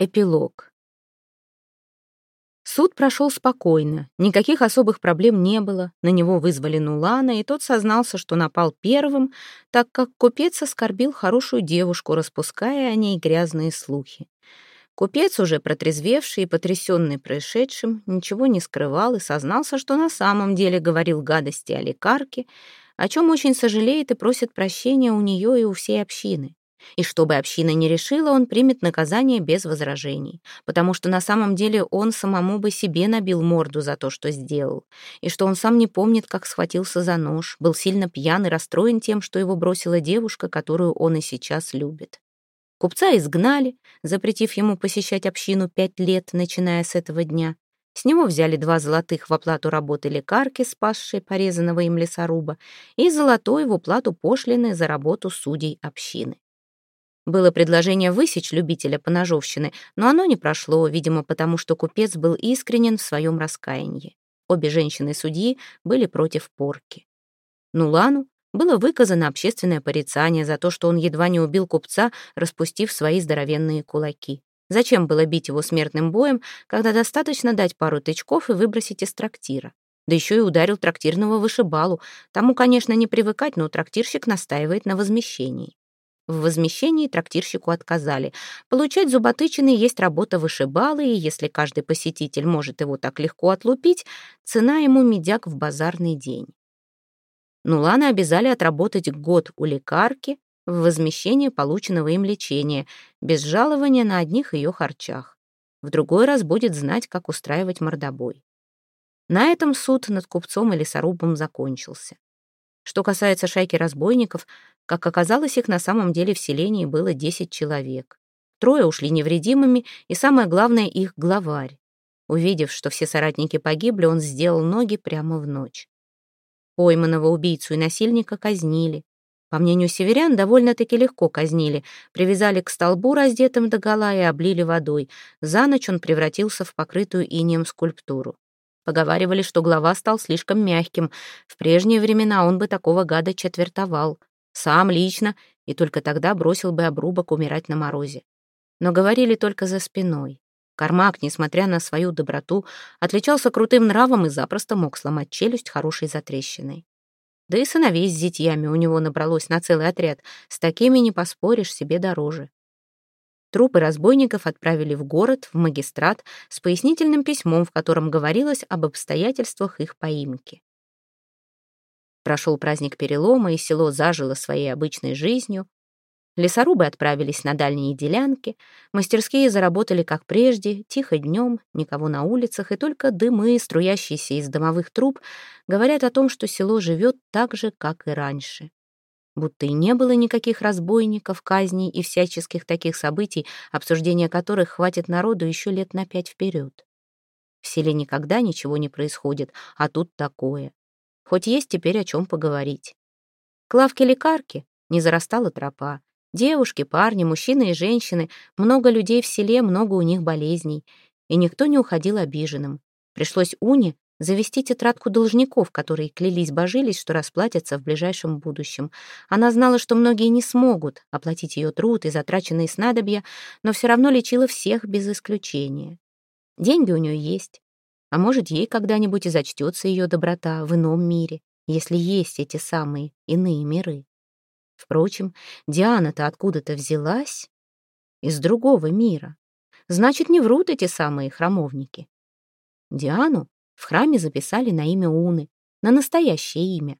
Эпилог. Суд прошел спокойно, никаких особых проблем не было. На него вызвали Нулана, и тот сознался, что напал первым, так как купец оскорбил хорошую девушку, распуская о ней грязные слухи. Купец, уже протрезвевший и потрясенный происшедшим, ничего не скрывал и сознался, что на самом деле говорил гадости о лекарке, о чем очень сожалеет и просит прощения у нее и у всей общины. И чтобы община не решила, он примет наказание без возражений, потому что на самом деле он самому бы себе набил морду за то, что сделал, и что он сам не помнит, как схватился за нож, был сильно пьян и расстроен тем, что его бросила девушка, которую он и сейчас любит. Купца изгнали, запретив ему посещать общину пять лет, начиная с этого дня. С него взяли два золотых в оплату работы лекарки, спасшей порезанного им лесоруба, и золотой в уплату пошлины за работу судей общины. Было предложение высечь любителя поножовщины, но оно не прошло, видимо, потому что купец был искренен в своем раскаянии. Обе женщины-судьи были против порки. Нулану было выказано общественное порицание за то, что он едва не убил купца, распустив свои здоровенные кулаки. Зачем было бить его смертным боем, когда достаточно дать пару тычков и выбросить из трактира? Да еще и ударил трактирного вышибалу. Тому, конечно, не привыкать, но трактирщик настаивает на возмещении. В возмещении трактирщику отказали. Получать зуботычины есть работа вышибалы, и если каждый посетитель может его так легко отлупить, цена ему медяк в базарный день. Нуланы обязали отработать год у лекарки в возмещение полученного им лечения, без жалования на одних ее харчах. В другой раз будет знать, как устраивать мордобой. На этом суд над купцом и лесорубом закончился. Что касается шайки разбойников, как оказалось, их на самом деле в селении было 10 человек. Трое ушли невредимыми, и самое главное, их главарь. Увидев, что все соратники погибли, он сделал ноги прямо в ночь. Пойманного убийцу и насильника казнили. По мнению северян, довольно-таки легко казнили. Привязали к столбу, раздетым догола, и облили водой. За ночь он превратился в покрытую инеем скульптуру. Поговаривали, что глава стал слишком мягким. В прежние времена он бы такого гада четвертовал. Сам лично, и только тогда бросил бы обрубок умирать на морозе. Но говорили только за спиной. Кармак, несмотря на свою доброту, отличался крутым нравом и запросто мог сломать челюсть хорошей затрещиной. Да и сыновей с зятьями у него набралось на целый отряд. С такими не поспоришь, себе дороже. Трупы разбойников отправили в город, в магистрат, с пояснительным письмом, в котором говорилось об обстоятельствах их поимки. Прошел праздник перелома, и село зажило своей обычной жизнью. Лесорубы отправились на дальние делянки, мастерские заработали как прежде, тихо днем, никого на улицах, и только дымы, струящиеся из домовых труб, говорят о том, что село живет так же, как и раньше будто и не было никаких разбойников, казней и всяческих таких событий, обсуждения которых хватит народу еще лет на пять вперед. В селе никогда ничего не происходит, а тут такое. Хоть есть теперь о чем поговорить. К лавке лекарки не зарастала тропа. Девушки, парни, мужчины и женщины, много людей в селе, много у них болезней. И никто не уходил обиженным. Пришлось Уне завести тетрадку должников, которые клялись-божились, что расплатятся в ближайшем будущем. Она знала, что многие не смогут оплатить ее труд и затраченные снадобья, но все равно лечила всех без исключения. Деньги у нее есть. А может, ей когда-нибудь и зачтется ее доброта в ином мире, если есть эти самые иные миры. Впрочем, Диана-то откуда-то взялась из другого мира. Значит, не врут эти самые храмовники. Диану в храме записали на имя Уны, на настоящее имя.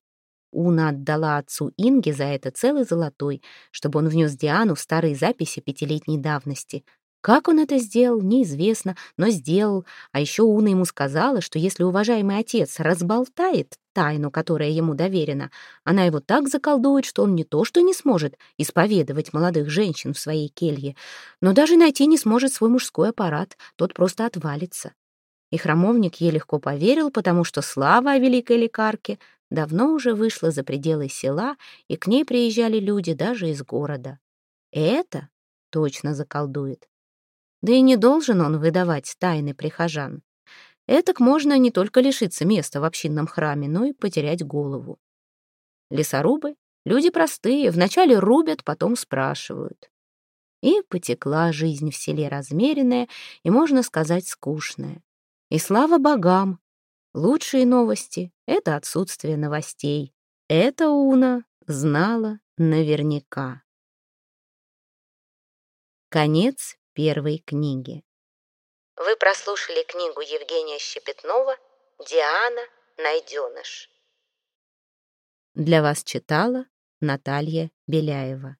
Уна отдала отцу Инге за это целый золотой, чтобы он внес Диану в старые записи пятилетней давности. Как он это сделал, неизвестно, но сделал. А еще Уна ему сказала, что если уважаемый отец разболтает тайну, которая ему доверена, она его так заколдует, что он не то что не сможет исповедовать молодых женщин в своей келье, но даже найти не сможет свой мужской аппарат, тот просто отвалится. И храмовник ей легко поверил, потому что слава о великой лекарке давно уже вышла за пределы села, и к ней приезжали люди даже из города. это точно заколдует. Да и не должен он выдавать тайны прихожан. Этак можно не только лишиться места в общинном храме, но и потерять голову. Лесорубы — люди простые, вначале рубят, потом спрашивают. И потекла жизнь в селе размеренная и, можно сказать, скучная. И слава богам! Лучшие новости — это отсутствие новостей. Это Уна знала наверняка. Конец первой книги. Вы прослушали книгу Евгения Щепетнова «Диана. Найденыш». Для вас читала Наталья Беляева.